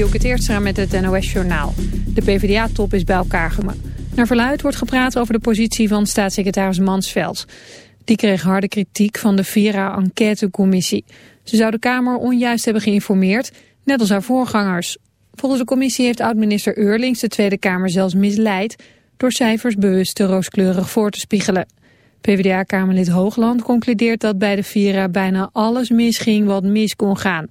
Dielke eerst met het NOS-journaal. De PvdA-top is bij elkaar gekomen. Naar verluid wordt gepraat over de positie van staatssecretaris Mansveld. Die kreeg harde kritiek van de Vera-enquêtecommissie. Ze zou de Kamer onjuist hebben geïnformeerd, net als haar voorgangers. Volgens de commissie heeft oud-minister Eurlings de Tweede Kamer zelfs misleid... door cijfers bewust te rooskleurig voor te spiegelen. PvdA-kamerlid Hoogland concludeert dat bij de Vera bijna alles misging wat mis kon gaan...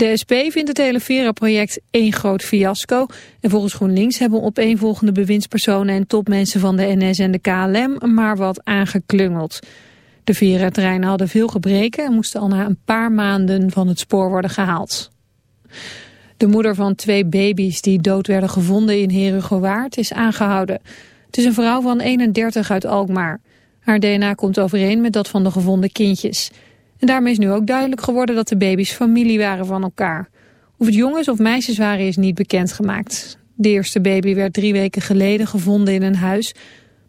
De SP vindt het hele Vera-project één groot fiasco. En volgens GroenLinks hebben opeenvolgende bewindspersonen en topmensen van de NS en de KLM maar wat aangeklungeld. De Vera-treinen hadden veel gebreken en moesten al na een paar maanden van het spoor worden gehaald. De moeder van twee baby's die dood werden gevonden in Herugewaard is aangehouden. Het is een vrouw van 31 uit Alkmaar. Haar DNA komt overeen met dat van de gevonden kindjes. En daarmee is nu ook duidelijk geworden dat de baby's familie waren van elkaar. Of het jongens of meisjes waren is niet bekendgemaakt. De eerste baby werd drie weken geleden gevonden in een huis.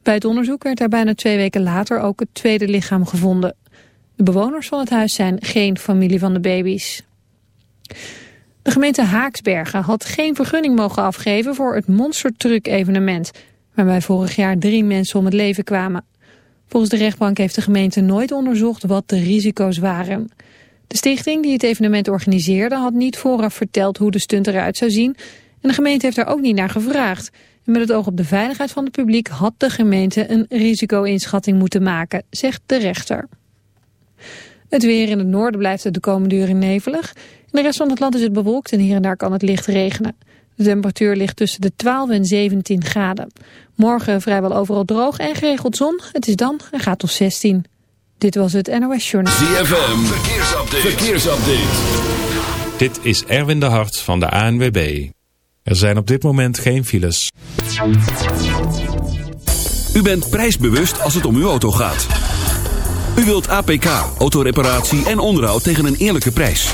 Bij het onderzoek werd daar bijna twee weken later ook het tweede lichaam gevonden. De bewoners van het huis zijn geen familie van de baby's. De gemeente Haaksbergen had geen vergunning mogen afgeven voor het monstertruck evenement, waarbij vorig jaar drie mensen om het leven kwamen. Volgens de rechtbank heeft de gemeente nooit onderzocht wat de risico's waren. De stichting die het evenement organiseerde had niet vooraf verteld hoe de stunt eruit zou zien en de gemeente heeft daar ook niet naar gevraagd. En met het oog op de veiligheid van het publiek had de gemeente een risico-inschatting moeten maken, zegt de rechter. Het weer in het noorden blijft het de komende uren nevelig. In de rest van het land is het bewolkt en hier en daar kan het licht regenen. De temperatuur ligt tussen de 12 en 17 graden. Morgen vrijwel overal droog en geregeld zon. Het is dan en gaat tot 16. Dit was het NOS Journal. ZFM, verkeersupdate. verkeersupdate. Dit is Erwin de Hart van de ANWB. Er zijn op dit moment geen files. U bent prijsbewust als het om uw auto gaat. U wilt APK, autoreparatie en onderhoud tegen een eerlijke prijs.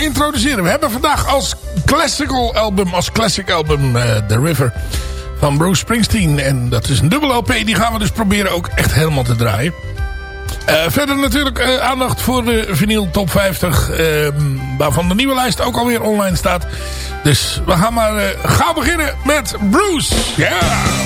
Introduceren. We hebben vandaag als classical album, als classic album uh, The River van Bruce Springsteen. En dat is een dubbel LP. Die gaan we dus proberen ook echt helemaal te draaien. Uh, verder natuurlijk uh, aandacht voor de vinyl top 50. Uh, waarvan de nieuwe lijst ook alweer online staat. Dus we gaan maar gaan beginnen met Bruce. Ja!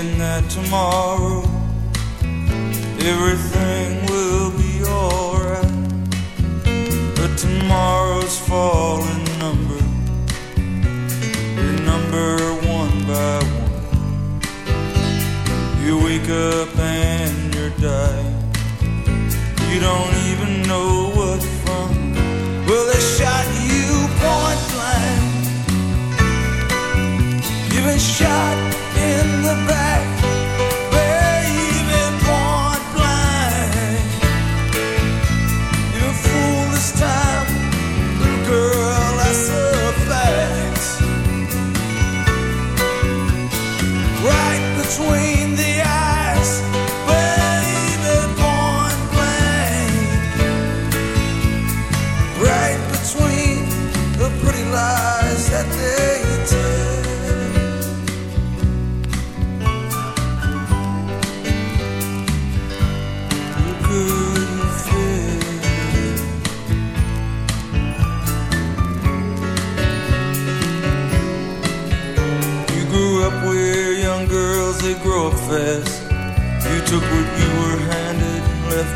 thinking that tomorrow everything will be alright. But tomorrow's falling number, your number one by one. You wake up and you're dying. You don't even know what from. Well, they shot you point blank. You've been shot than that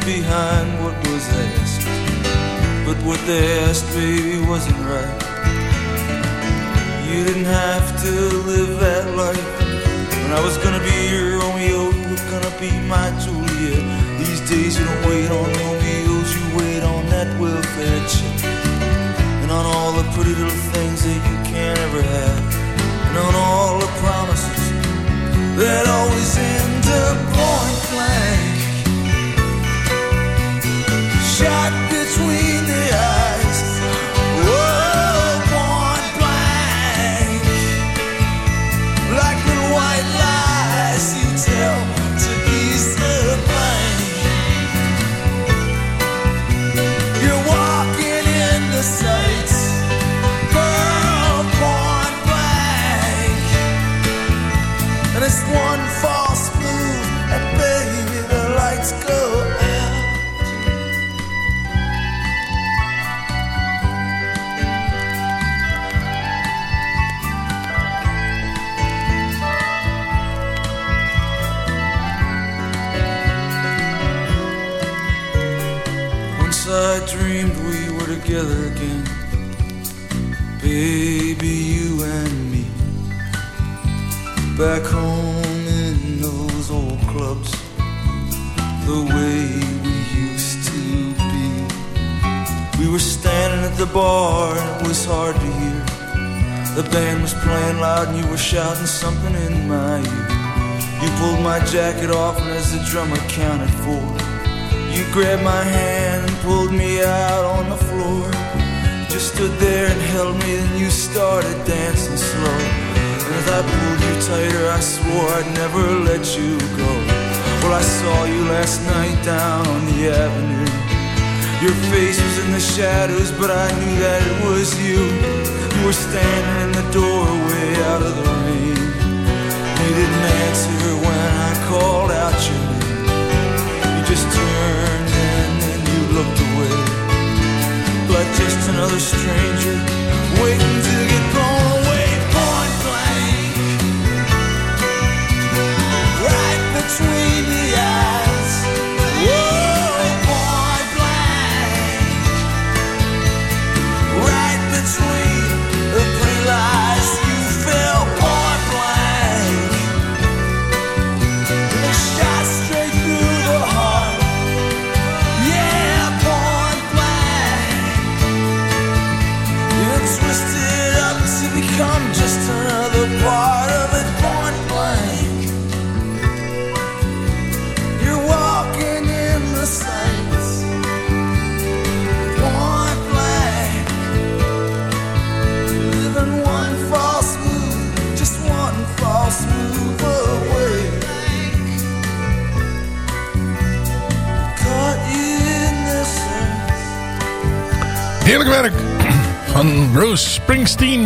behind what was asked. But what they asked, baby, wasn't right. You didn't have to live that life. When I was gonna be your Romeo, you were gonna be my Juliet. These days you don't wait on Romeos, you wait on that welfare check. And on all the pretty little things that you can't ever have. And on all the promises that always end up point blank. Drummer counted four, you grabbed my hand and pulled me out on the floor. You just stood there and held me and you started dancing slow. And as I pulled you tighter, I swore I'd never let you go. Well, I saw you last night down on the avenue. Your face was in the shadows, but I knew that it was you. You were standing in the doorway out of the rain. You didn't answer when I called out your name. Like just another stranger waiting to get blown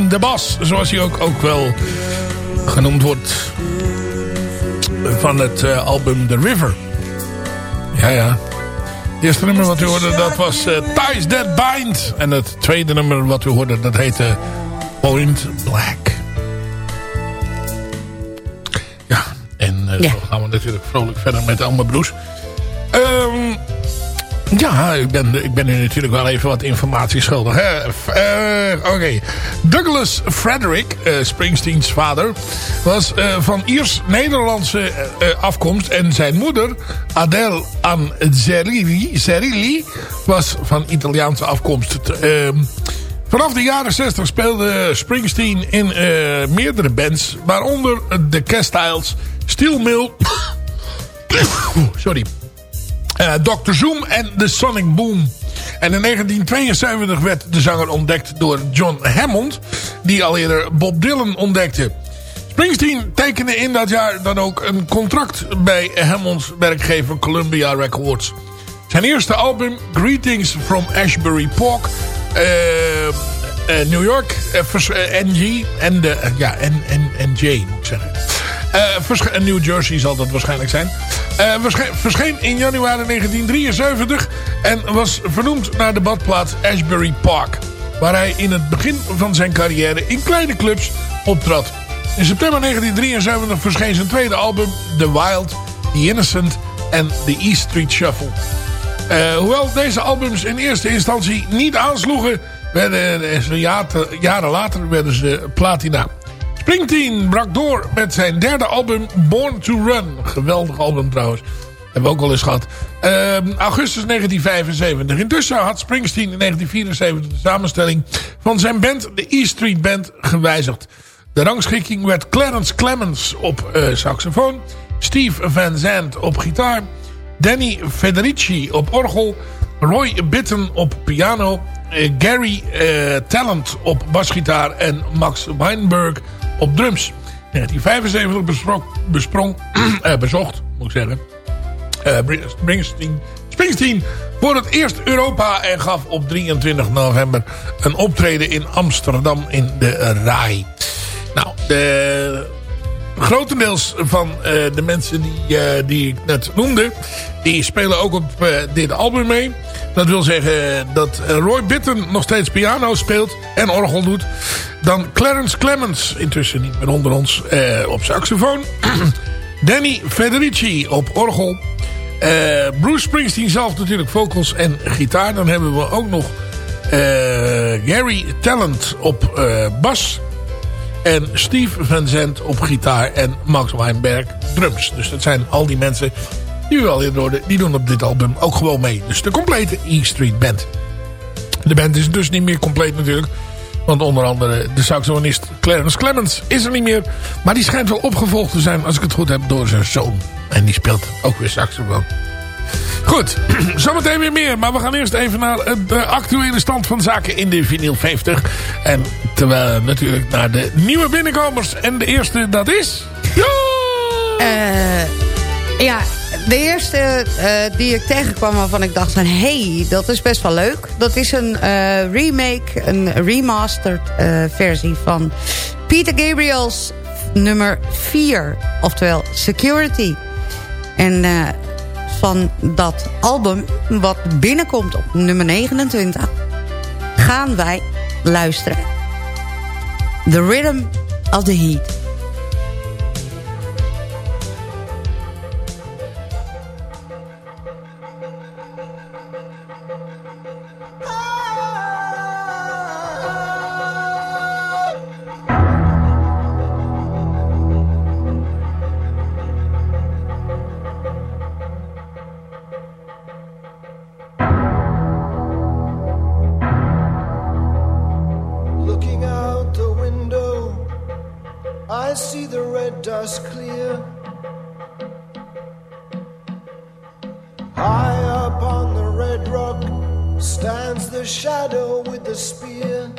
De bas, zoals hij ook, ook wel genoemd wordt van het eh, album The River. Ja, ja. Het eerste nummer wat u hoorde, dat was eh, Ties That Bind. En het tweede nummer wat u hoorde, dat heette Point Black. Ja, en Ja. zo gaan we natuurlijk vrolijk verder met Alma Broes. Ehm ja, ik ben, ik ben u natuurlijk wel even wat informatie schuldig. eh, Oké. Douglas Frederick, eh, Springsteens vader, was eh, van Iers-Nederlandse eh, afkomst. En zijn moeder, Adele Anzerilli, Zerilli, was van Italiaanse afkomst. Ehm, Vanaf de jaren 60 speelde Springsteen in meerdere bands. Waaronder de Castiles, Steel Mill... Sorry. Dr. Zoom en The Sonic Boom. En in 1972 werd de zanger ontdekt door John Hammond. Die al eerder Bob Dylan ontdekte. Springsteen tekende in dat jaar dan ook een contract bij Hammonds werkgever Columbia Records. Zijn eerste album, Greetings from Ashbury Park, eh, eh, New York, eh, NG en de, ja, en, en, moet ik zeggen. Eh, en New Jersey zal dat waarschijnlijk zijn. Eh, versche- verscheen in januari 1973 en was vernoemd naar de badplaats Ashbury Park. Waar hij in het begin van zijn carrière in kleine clubs optrad. In september 1973 verscheen zijn tweede album The Wild, The Innocent en The E Street Shuffle. Uh, hoewel deze albums in eerste instantie niet aansloegen... werden ze jaren later werden ze platina. Springsteen brak door met zijn derde album Born to Run. Geweldig album trouwens. Hebben we ook al eens gehad. Uh, augustus 1975. Intussen had Springsteen in 1974 de samenstelling van zijn band, de E Street Band, gewijzigd. De rangschikking werd Clarence Clemens op uh, saxofoon, Steve Van Zandt op gitaar, Danny Federici op orgel, Roy Bitten op piano, uh, Gary uh, Talent op basgitaar en Max Weinberg op drums. 1975 besprong, besprong, bezocht, moet ik zeggen, Springsteen, Springsteen voor het eerst Europa en gaf op 23 november een optreden in Amsterdam in de RAI. Nou, de grotendeels van uh, de mensen die, uh, die ik net noemde... die spelen ook op uh, dit album mee. Dat wil zeggen dat Roy Bitten nog steeds piano speelt en orgel doet. Dan Clarence Clemens, intussen niet meer onder ons, op saxofoon. Danny Federici op orgel. Bruce Springsteen zelf natuurlijk vocals en gitaar. Dan hebben we ook nog Gary Talent op bas... En Steve Van Zandt op gitaar en Max Weinberg drums. Dus dat zijn al die mensen die u al eerder. Die doen op dit album ook gewoon mee. Dus de complete E Street Band. De band is dus niet meer compleet natuurlijk. Want onder andere de saxofonist Clarence Clemens is er niet meer. Maar die schijnt wel opgevolgd te zijn, als ik het goed heb, door zijn zoon. En die speelt ook weer saxofoon. Goed, zometeen weer meer. Maar we gaan eerst even naar de actuele stand van zaken in de vinyl 50. En terwijl natuurlijk naar de nieuwe binnenkomers. En de eerste, dat is... Uh, ja, de eerste uh, die ik tegenkwam waarvan ik dacht van... hey, dat is best wel leuk. Dat is een uh, remake, een remastered versie van Peter Gabriel's nummer 4. Oftewel Security. En van dat album, wat binnenkomt op nummer 29... gaan wij luisteren. The Rhythm of the Heat. stands the shadow with the spear.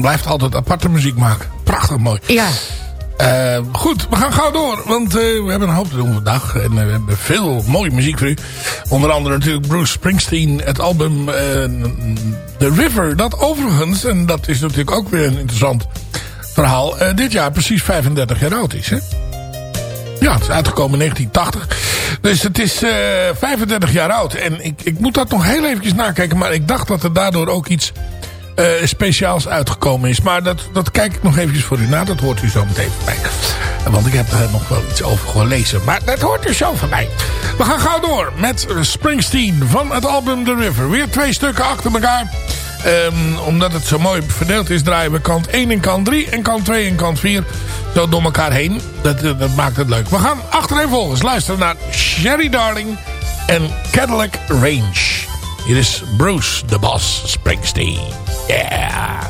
Man blijft altijd aparte muziek maken. Prachtig mooi. Ja. Eh, goed, we gaan gauw door. Want eh, we hebben een hoop te doen vandaag. En eh, we hebben veel mooie muziek voor u. Onder andere natuurlijk Bruce Springsteen. Het album The River. Dat overigens, en dat is natuurlijk ook weer een interessant verhaal. dit jaar precies 35 jaar oud is. Hè? Ja, het is uitgekomen in 1980. Dus het is eh 35 jaar oud. En ik, ik moet dat nog heel eventjes nakijken. Maar ik dacht dat er daardoor ook iets eh, speciaals uitgekomen is. Maar dat, dat kijk ik nog eventjes voor u na. Dat hoort u zo meteen van mij. Want ik heb er nog wel iets over gelezen. Maar dat hoort u zo van mij. We gaan gauw door met Springsteen van het album The River. Weer twee stukken achter elkaar. Ehm, omdat het zo mooi verdeeld is, draaien we kant 1 en kant 3 en kant 2 en kant 4 zo door elkaar heen. Dat, eh, dat maakt het leuk. We gaan achtereenvolgens luisteren naar Sherry Darling en Cadillac Range. Hier is Bruce, de Boss Springsteen. Yeah!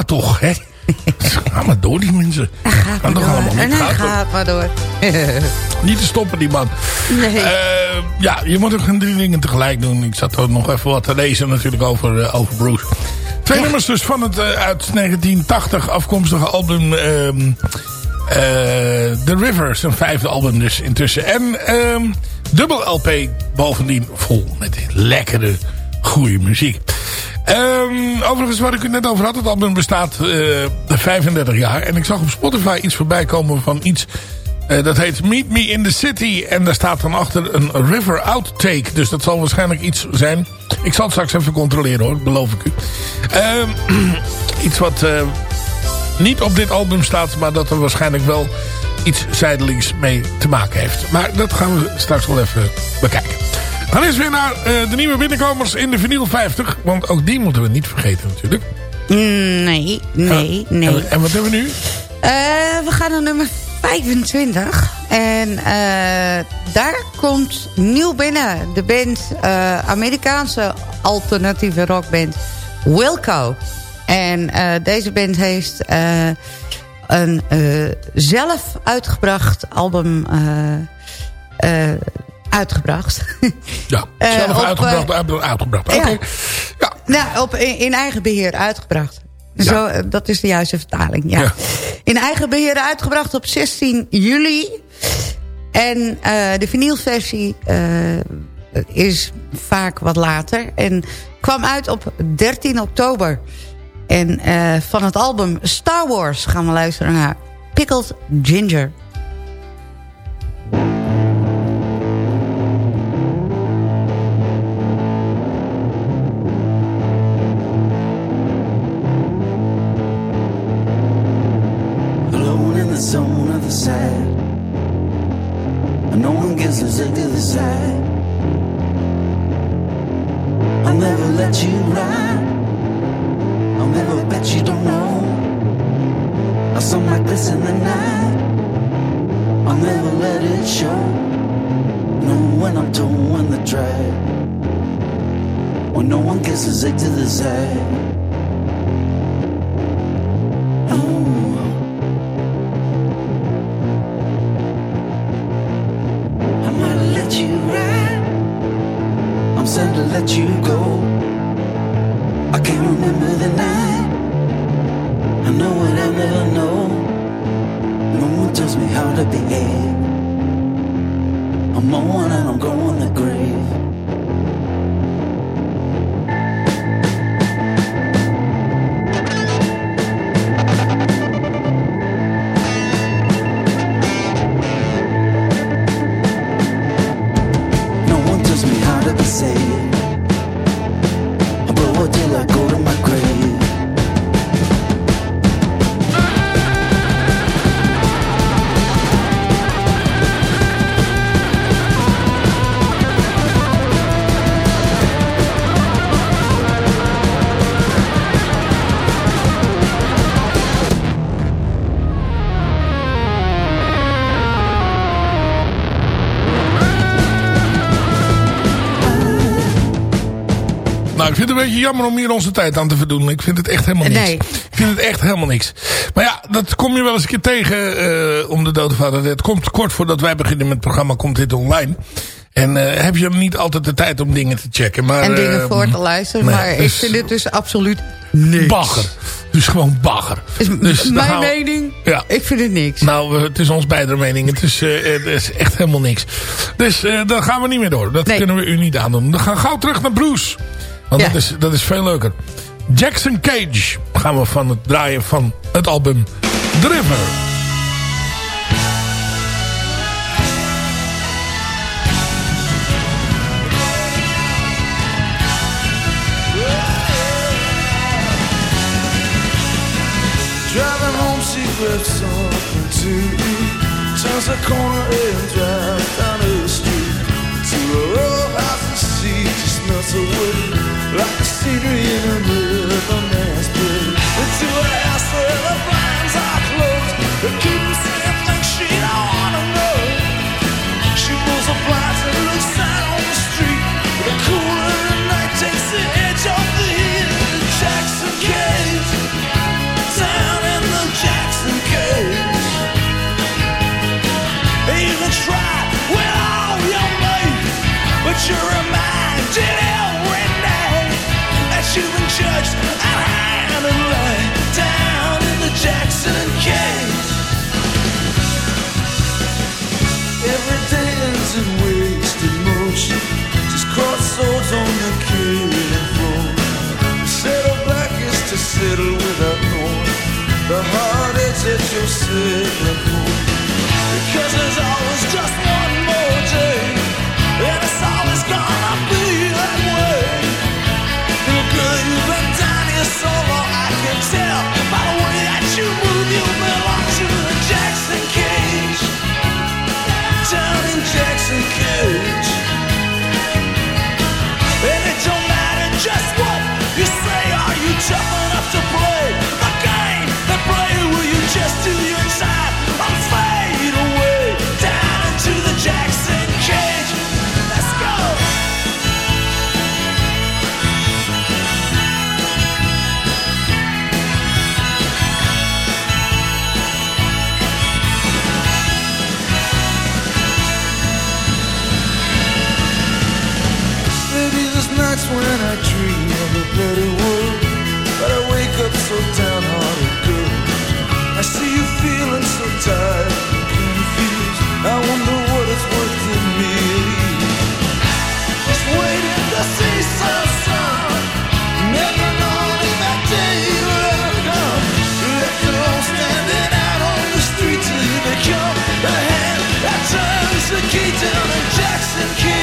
Nou toch, hè. Ga maar door, die mensen. Hij gaat maar door. allemaal niet? En hij Gaat maar door. Niet te stoppen, die man. Nee. Eh, ja, je moet ook geen drie dingen tegelijk doen. Ik zat er nog even wat te lezen natuurlijk over, eh, over Bruce. Twee nummers dus van het eh, uit 1980 afkomstige album... ehm, eh, The River, zijn vijfde album dus intussen. En ehm, dubbel LP bovendien vol met lekkere, goede muziek. Ehm, overigens, waar ik het net over had, het album bestaat eh 35 jaar. En ik zag op Spotify iets voorbij komen van iets... eh, dat heet Meet Me in the City. En daar staat dan achter een River Outtake. Dus dat zal waarschijnlijk iets zijn. Ik zal het straks even controleren hoor, beloof ik u. Ehm, iets wat eh, niet op dit album staat, maar dat er waarschijnlijk wel iets zijdelings mee te maken heeft. Maar dat gaan we straks wel even bekijken. Dan is weer naar uh, de nieuwe binnenkomers in de vinyl 50. Want ook die moeten we niet vergeten natuurlijk. Mm, nee, nee, nee. En, en, wat hebben we nu? Uh, we gaan naar nummer 25. En uh, daar komt nieuw binnen. De band, Amerikaanse alternatieve rockband Wilco. En deze band heeft een zelf uitgebracht album uitgebracht. Ja, zelf uh, uitgebracht, uh, uitgebracht. Oké. Okay. Ja. Nou, op, in, eigen beheer uitgebracht. Zo, ja. dat is de juiste vertaling, ja. ja. In eigen beheer uitgebracht op 16 juli. En uh, de vinylversie is vaak wat later. En kwam uit op 13 oktober. En van het album Star Wars gaan we luisteren naar Pickled Ginger. No one gives us a good side. I'll never let you ride. I'll never bet you don't know. I saw my this in the night. I'll never let it show. No when I'm towing the drag. When no one gets a zig to the side. Vind het een beetje jammer om hier onze tijd aan te verdoen. Ik vind het echt helemaal niks. Nee. Ik vind het echt helemaal niks. Maar ja, dat kom je wel eens een keer tegen uh, om de dode vader. Het komt kort voordat wij beginnen met het programma, komt dit online. En uh, heb je niet altijd de tijd om dingen te checken. Maar, en dingen uh, voor te luisteren. Nee, maar dus, ik vind het dus absoluut niks. Bagger. Dus gewoon bagger. Is dus mijn mening? Ja. Ik vind het niks. Nou, het is ons beide mening. Het is, uh, het is echt helemaal niks. Dus uh, dan gaan we niet meer door. Dat nee. kunnen we u niet aandoen. Dan gaan we gauw terug naar Bruce. Want ja. dat, is, dat is veel leuker. Jackson Cage gaan we van het draaien van het album The River. Driving home, she grabbed something to eat. Turns a corner and drives down the street to a row house and see just melts away. Like the scenery in a rhythmless play. Into a Citizen Kane. A world, but I wake up so downhearted, girl. I see you feeling so tired and confused. I wonder what it's worth to me. Just waiting to see some sun. Never knowing that day will ever come. Left alone standing out on the street till you become the hand that turns the key down in Jackson Cage.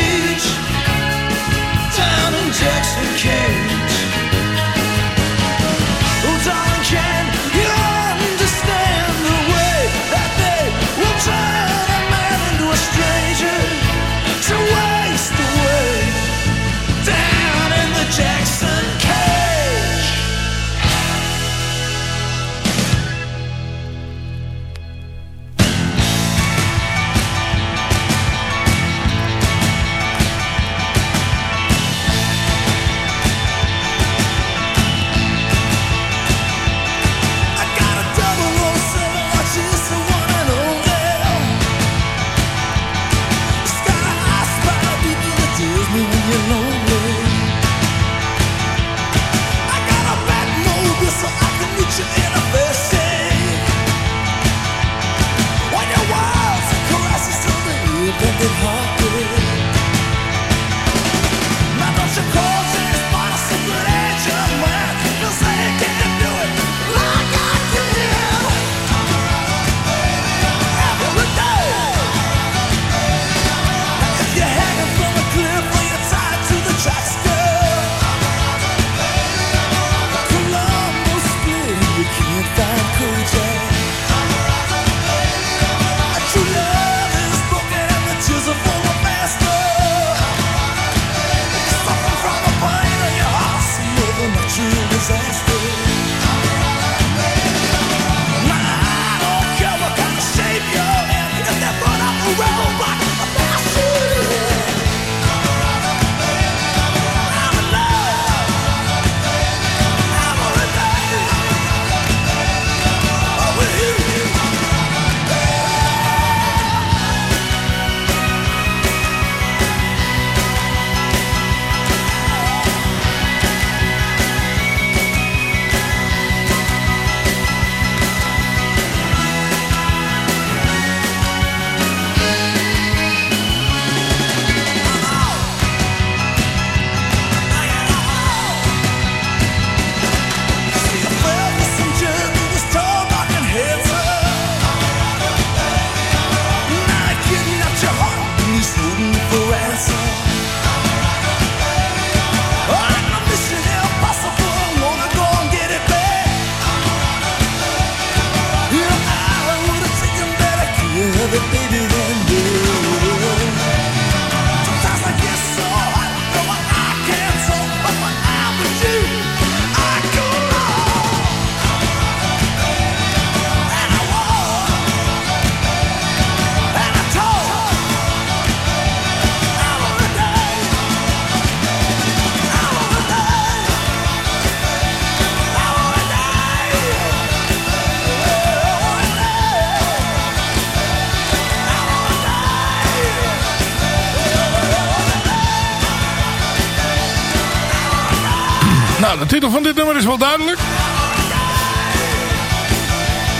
Titel van dit nummer is wel duidelijk.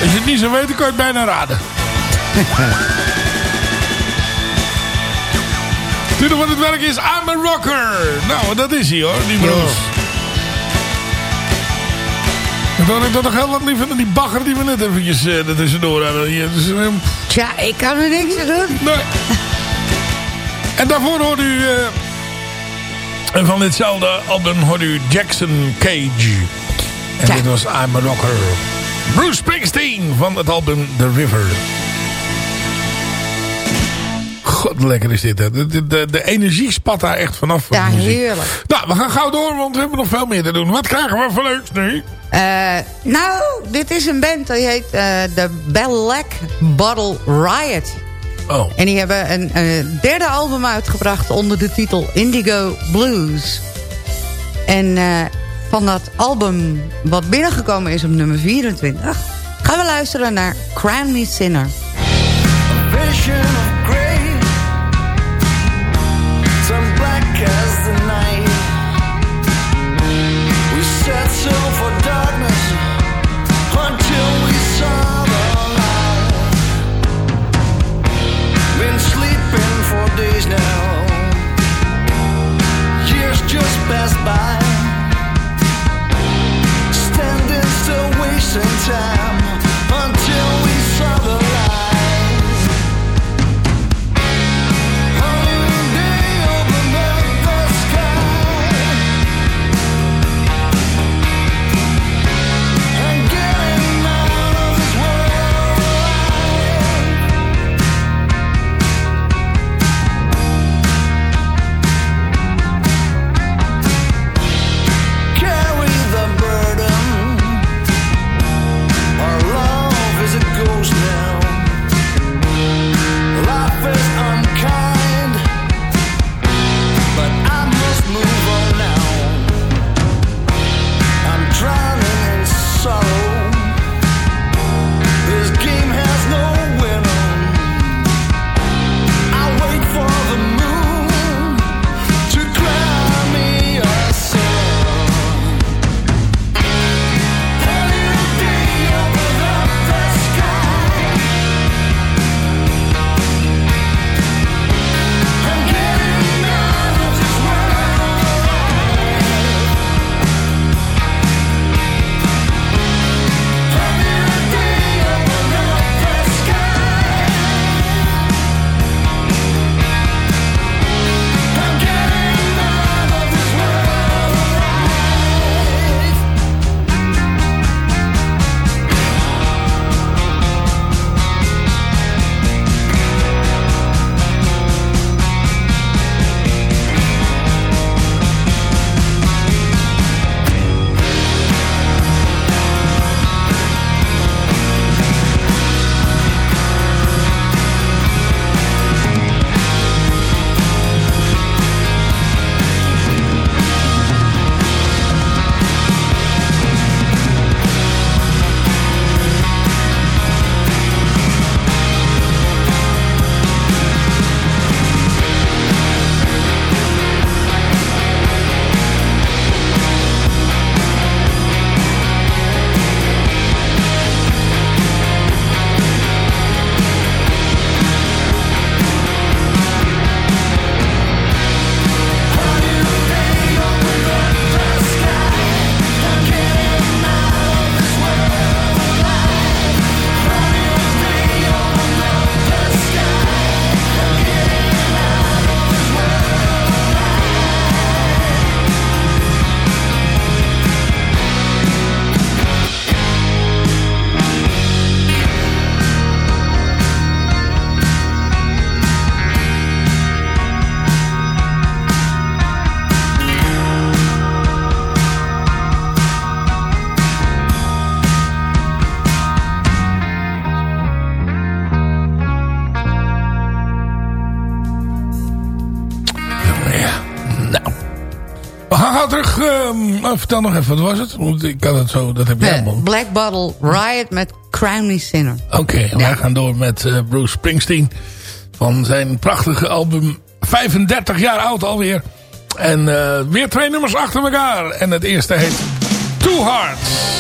Als je het niet zou weten, kan je het bijna raden. de titel van het werk is I'm a Rocker. Nou, dat is hij hoor, die broers. En dan ik dat nog heel wat liever dan die bagger die we net eventjes uh, tussendoor hadden. Hier. Dus, uh, Tja, ik kan er niks aan doen. nee. En daarvoor hoorde u... eh, en van ditzelfde album hoorde u Jackson Cage. En Ja. dit was I'm a Rocker. Bruce Springsteen van het album The River. God, lekker is dit. Hè. De, de, de, de energie spat daar echt vanaf. van Ja, heerlijk. Nou, we gaan gauw door, want we hebben nog veel meer te doen. Wat krijgen we voor leuks nu? Eh, nou, dit is een band die heet eh, de Black Bottle Riot. Oh, En die hebben een eh, derde album uitgebracht onder de titel Indigo Blues. En eh, van dat album wat binnengekomen is op nummer 24... gaan we luisteren naar Crown Me Sinner. vision of Terug. ehm, vertel nog even, wat was het? Want ik kan het zo, dat heb Eh, allemaal. Black Bottle Riot met Crown Me Sinner. Oké, en wij gaan door met eh, Bruce Springsteen. Van zijn prachtige album 35 jaar oud alweer. En eh, weer twee nummers achter elkaar. En het eerste heet Two Hearts.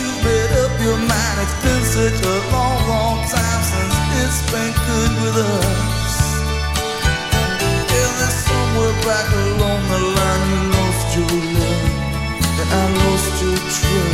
Say that you made up your mind. It's been such a long, long time since it's been good with us. Somewhere back along the line, you lost your love, and I lost your trust.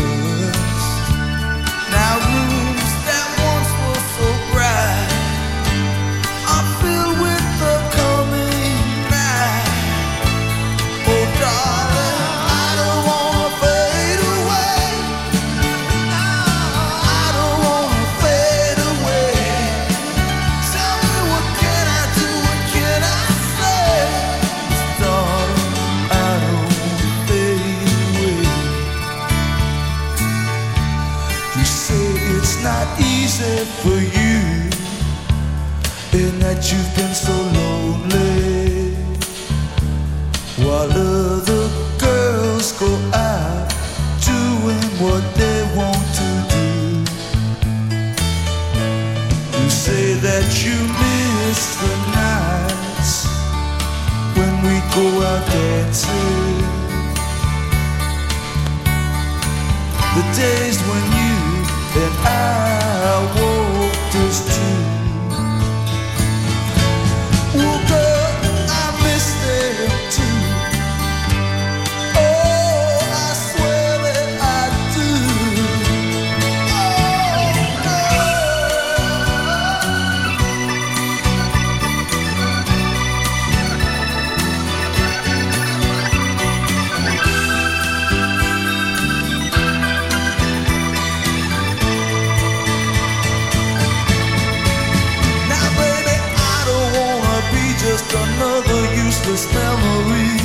Just another useless memory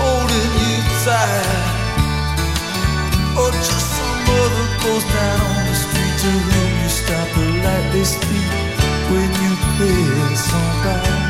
holding you tight, or just some other ghost down on the street to whom you stop politely speak when you pass on by,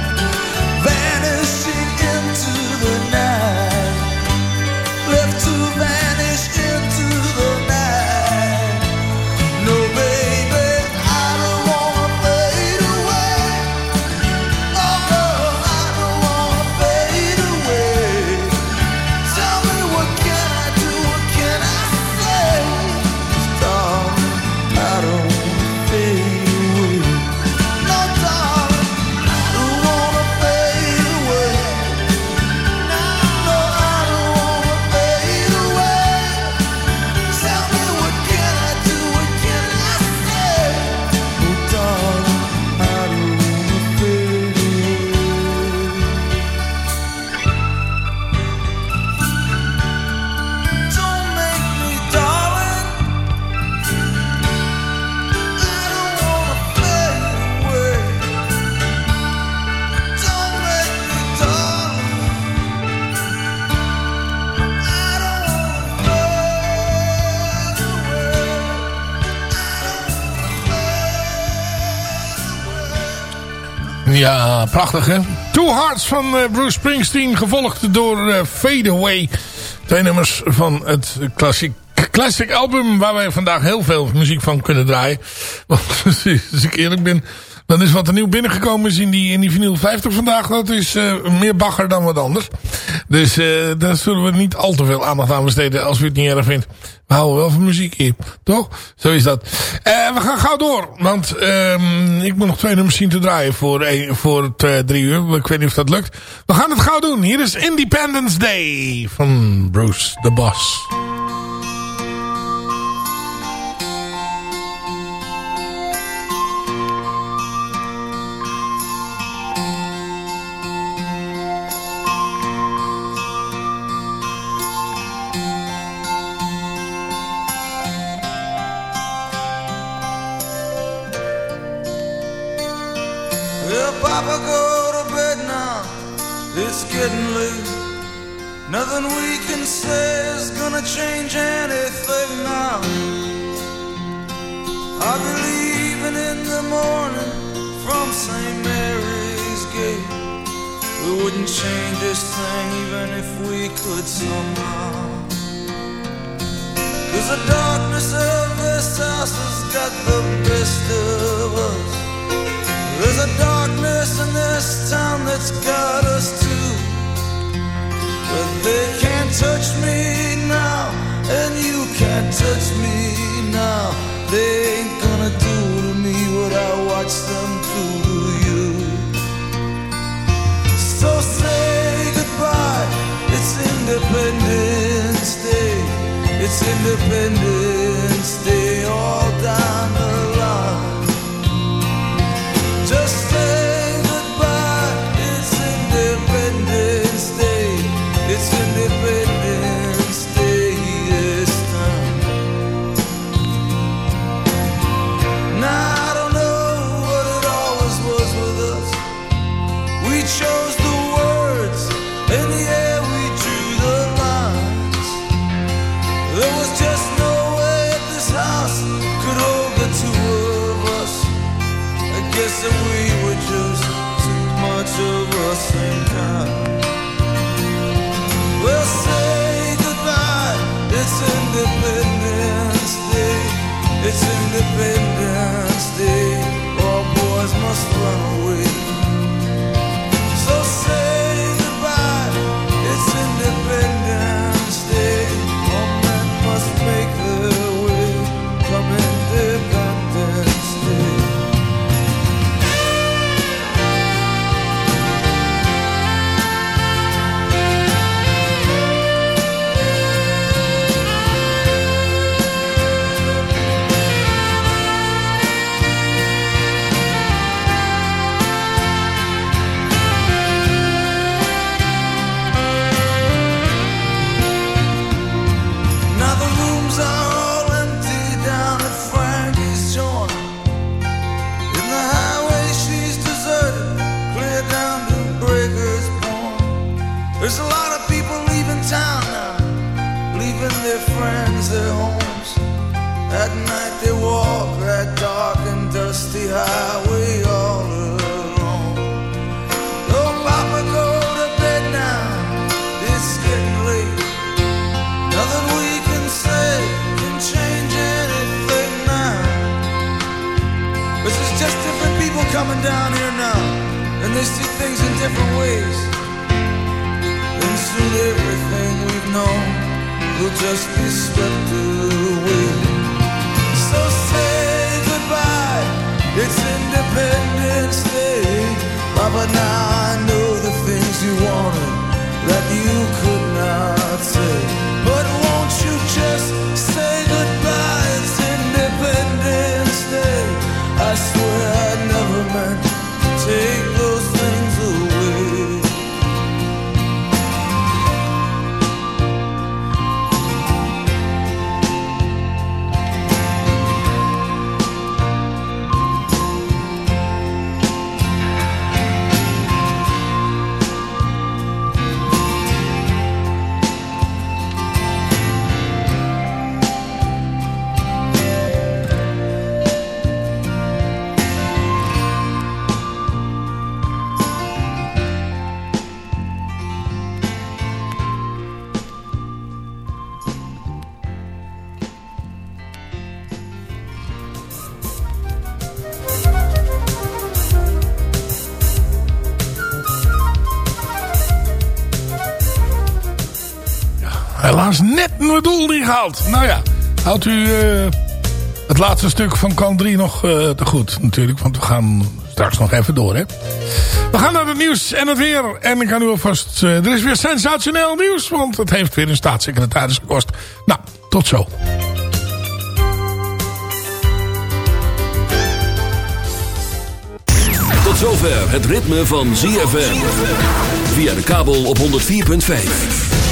Ja, prachtig hè. Two Hearts van eh, Bruce Springsteen. Gevolgd door eh, Fade Away. Twee nummers van het classic, classic album. Waar wij vandaag heel veel muziek van kunnen draaien. Want als ik eerlijk ben. Dan is wat er nieuw binnengekomen is in die, in die vinyl 50 vandaag. Dat is eh, meer bagger dan wat anders. Dus eh, daar zullen we niet al te veel aandacht aan besteden. Als u het niet erg vindt. We houden wel van muziek hier. Toch? Zo is dat. Eh, we gaan gauw door. Want ehm, ik moet nog twee nummers zien te draaien voor, voor het drie uur. Ik weet niet of dat lukt. We gaan het gauw doen. Hier is Independence Day van Bruce the Boss. Getting late. Nothing we can say is gonna change anything now. I'll be leaving in the morning from St. Mary's Gate. We wouldn't change this thing even if we could somehow. Cause the darkness of this house has got the best of us. There's a darkness in this town that's got us too. But they can't touch me now, and you can't touch me now. They ain't gonna do to me what I watched them do to you. So say goodbye, it's Independence Day. It's Independence Day all down the line. Just say will just be swept away. So say goodbye, it's Independence Day. Papa, now I know the things you wanted that you could not say. Gehaald. Nou ja, houdt u eh, het laatste stuk van kant 3 nog eh, te goed natuurlijk. Want we gaan straks nog even door. Hè? We gaan naar het nieuws en het weer. En ik kan u alvast... eh, er is weer sensationeel nieuws. Want het heeft weer een staatssecretaris gekost. Nou, tot zo. Tot zover het ritme van ZFM. Via de kabel op 104.5.